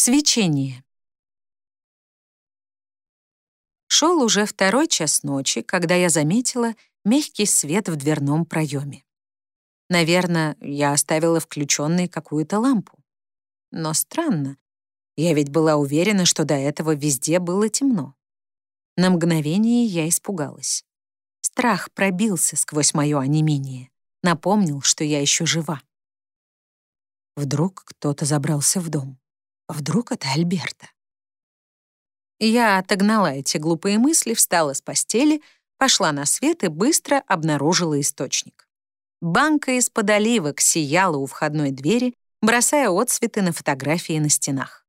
Свечение. Шел уже второй час ночи, когда я заметила мягкий свет в дверном проеме. Наверное, я оставила включенной какую-то лампу. Но странно, я ведь была уверена, что до этого везде было темно. На мгновение я испугалась. Страх пробился сквозь мое онемение, напомнил, что я еще жива. Вдруг кто-то забрался в дом. Вдруг это Альберта? Я отогнала эти глупые мысли, встала с постели, пошла на свет и быстро обнаружила источник. Банка из-под оливок сияла у входной двери, бросая отсветы на фотографии на стенах.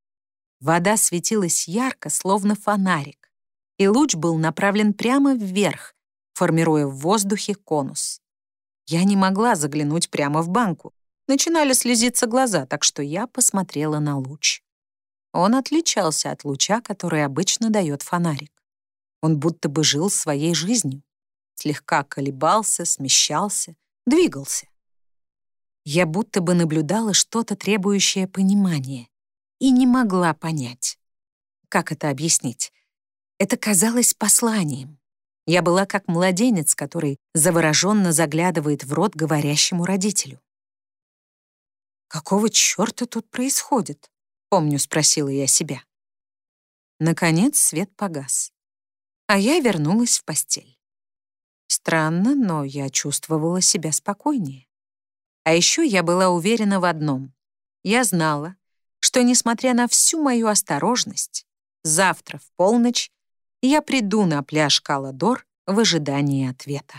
Вода светилась ярко, словно фонарик, и луч был направлен прямо вверх, формируя в воздухе конус. Я не могла заглянуть прямо в банку. Начинали слезиться глаза, так что я посмотрела на луч. Он отличался от луча, который обычно дает фонарик. Он будто бы жил своей жизнью. Слегка колебался, смещался, двигался. Я будто бы наблюдала что-то, требующее понимания, и не могла понять. Как это объяснить? Это казалось посланием. Я была как младенец, который завороженно заглядывает в рот говорящему родителю. Какого черта тут происходит? Помню, спросила я себя. Наконец свет погас, а я вернулась в постель. Странно, но я чувствовала себя спокойнее. А еще я была уверена в одном. Я знала, что, несмотря на всю мою осторожность, завтра в полночь я приду на пляж Каладор в ожидании ответа.